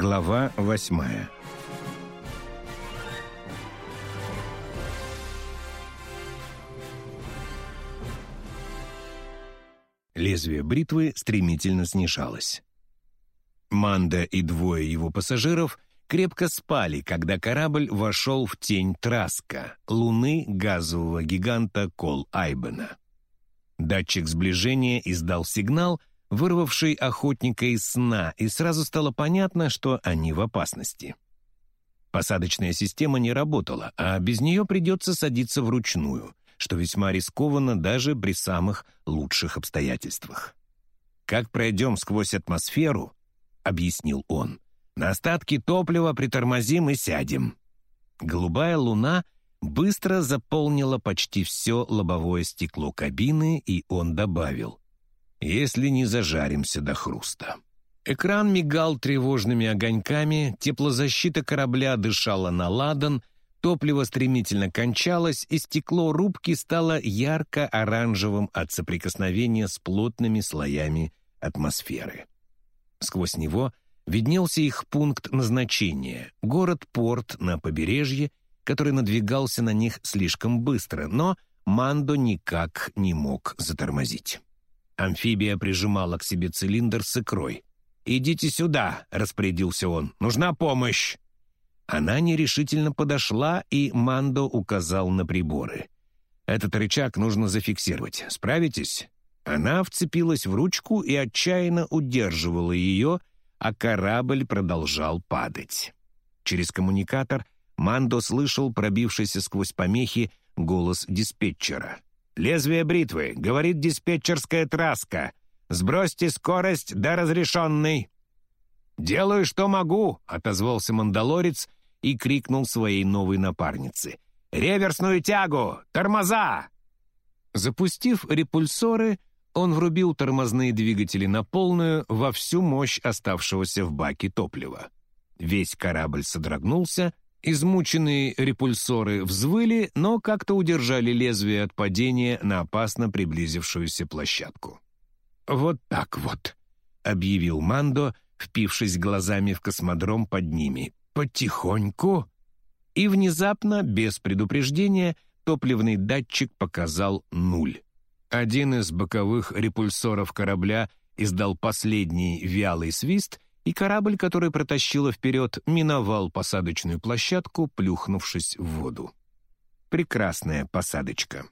Глава восьмая Лезвие бритвы стремительно снижалось. Манда и двое его пассажиров крепко спали, когда корабль вошел в тень Траска, луны газового гиганта Кол Айбена. Датчик сближения издал сигнал, вырвавший охотника из сна, и сразу стало понятно, что они в опасности. Посадочная система не работала, а без нее придется садиться вручную, что весьма рискованно даже при самых лучших обстоятельствах. «Как пройдем сквозь атмосферу», — объяснил он, — «на остатки топлива притормозим и сядем». Голубая луна быстро заполнила почти все лобовое стекло кабины, и он добавил, «если не зажаримся до хруста». Экран мигал тревожными огоньками, теплозащита корабля дышала на ладан, Топливо стремительно кончалось, и стекло рубки стало ярко-оранжевым от соприкосновения с плотными слоями атмосферы. Сквозь него виднелся их пункт назначения — город-порт на побережье, который надвигался на них слишком быстро, но Мандо никак не мог затормозить. Амфибия прижимала к себе цилиндр с икрой. «Идите сюда», — распорядился он, — «нужна помощь». Она нерешительно подошла, и Мандо указал на приборы. «Этот рычаг нужно зафиксировать. Справитесь?» Она вцепилась в ручку и отчаянно удерживала ее, а корабль продолжал падать. Через коммуникатор Мандо слышал пробившийся сквозь помехи голос диспетчера. «Лезвие бритвы», — говорит диспетчерская траска. «Сбросьте скорость до разрешенной». «Делаю, что могу», — отозвался мандалорец и крикнул своей новой напарнице. «Реверсную тягу! Тормоза!» Запустив репульсоры, он врубил тормозные двигатели на полную во всю мощь оставшегося в баке топлива. Весь корабль содрогнулся, измученные репульсоры взвыли, но как-то удержали лезвие от падения на опасно приблизившуюся площадку. «Вот так вот», — объявил Мандо, впившись глазами в космодром под ними потихоньку. И внезапно, без предупреждения, топливный датчик показал нуль. Один из боковых репульсоров корабля издал последний вялый свист, и корабль, который протащило вперед, миновал посадочную площадку, плюхнувшись в воду. Прекрасная посадочка.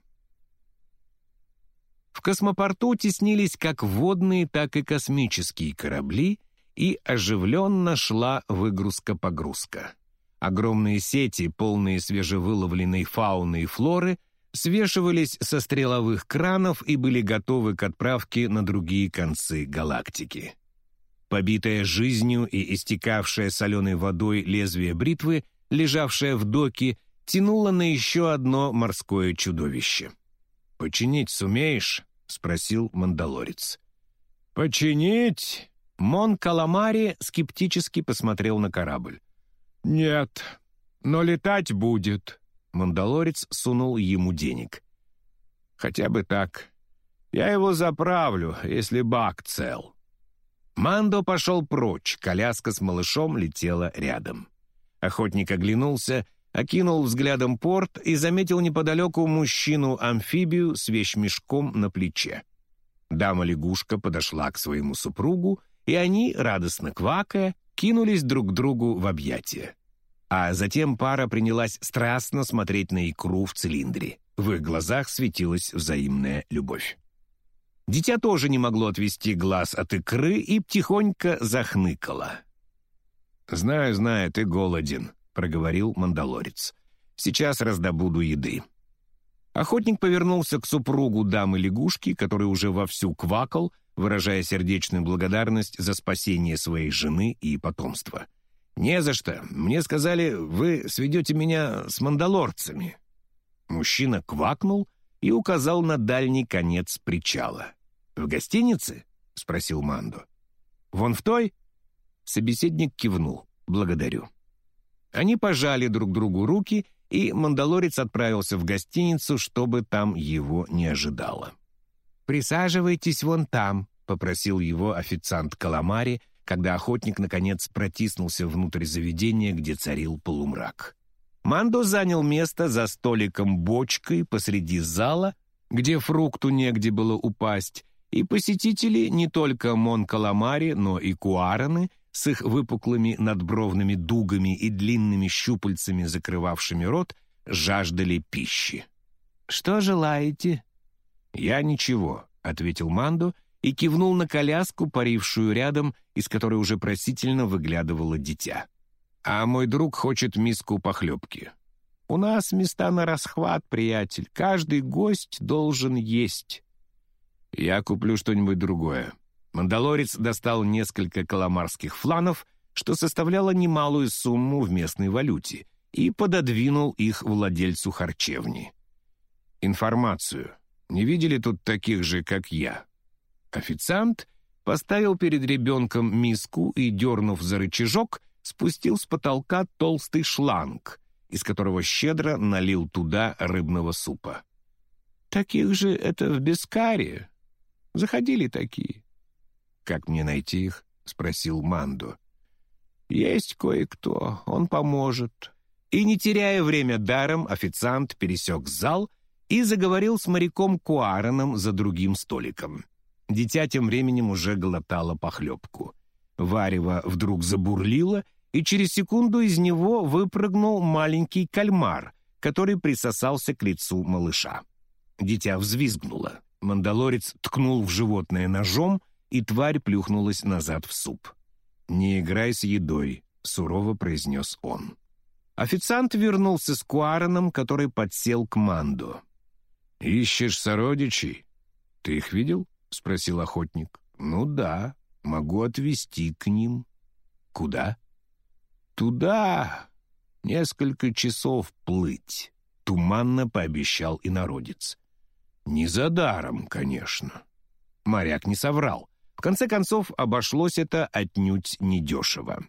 В космопорту теснились как водные, так и космические корабли, и оживленно шла выгрузка-погрузка. Огромные сети, полные свежевыловленной фауны и флоры, свешивались со стреловых кранов и были готовы к отправке на другие концы галактики. Побитое жизнью и истекавшее соленой водой лезвие бритвы, лежавшее в доке, тянуло на еще одно морское чудовище. «Починить сумеешь?» — спросил мандалорец. «Починить?» Мон Каламари скептически посмотрел на корабль. «Нет, но летать будет». Мандалорец сунул ему денег. «Хотя бы так. Я его заправлю, если бак цел». Мандо пошел прочь, коляска с малышом летела рядом. Охотник оглянулся, окинул взглядом порт и заметил неподалеку мужчину-амфибию с вещмешком на плече. Дама-лягушка подошла к своему супругу и они, радостно квакая, кинулись друг к другу в объятия. А затем пара принялась страстно смотреть на икру в цилиндре. В их глазах светилась взаимная любовь. Дитя тоже не могло отвести глаз от икры и тихонько захныкало. «Знаю, знаю, ты голоден», — проговорил мандалорец. «Сейчас раздобуду еды». Охотник повернулся к супругу дамы-лягушки, который уже вовсю квакал, выражая сердечную благодарность за спасение своей жены и потомства. «Не за что. Мне сказали, вы сведете меня с мандалорцами». Мужчина квакнул и указал на дальний конец причала. «В гостинице?» — спросил Мандо. «Вон в той?» Собеседник кивнул. «Благодарю». Они пожали друг другу руки, и мандалорец отправился в гостиницу, чтобы там его не ожидало. «Присаживайтесь вон там», — попросил его официант Каламари, когда охотник, наконец, протиснулся внутрь заведения, где царил полумрак. Мандо занял место за столиком-бочкой посреди зала, где фрукту негде было упасть, и посетители не только Мон-Каламари, но и Куараны с их выпуклыми надбровными дугами и длинными щупальцами, закрывавшими рот, жаждали пищи. «Что желаете?» «Я ничего», — ответил Мандо и кивнул на коляску, парившую рядом, из которой уже просительно выглядывало дитя. «А мой друг хочет миску похлебки». «У нас места на расхват, приятель. Каждый гость должен есть». «Я куплю что-нибудь другое». Мандалорец достал несколько каламарских фланов, что составляло немалую сумму в местной валюте, и пододвинул их владельцу харчевни. «Информацию. Не видели тут таких же, как я?» Официант поставил перед ребенком миску и, дернув за рычажок, спустил с потолка толстый шланг, из которого щедро налил туда рыбного супа. «Таких же это в Бескаре. Заходили такие». «Как мне найти их?» — спросил Мандо. «Есть кое-кто, он поможет». И, не теряя время даром, официант пересек зал и заговорил с моряком Куараном за другим столиком. Дитя тем временем уже глотало похлебку. Варево вдруг забурлило, и через секунду из него выпрыгнул маленький кальмар, который присосался к лицу малыша. Дитя взвизгнуло. Мандалорец ткнул в животное ножом, и тварь плюхнулась назад в суп. «Не играй с едой», — сурово произнес он. Официант вернулся с Куараном, который подсел к Манду. «Ищешь сородичей? Ты их видел?» — спросил охотник. «Ну да, могу отвезти к ним». «Куда?» «Туда. Несколько часов плыть», — туманно пообещал инородец. «Не за даром, конечно». Моряк не соврал. В конце концов, обошлось это отнюдь недешево.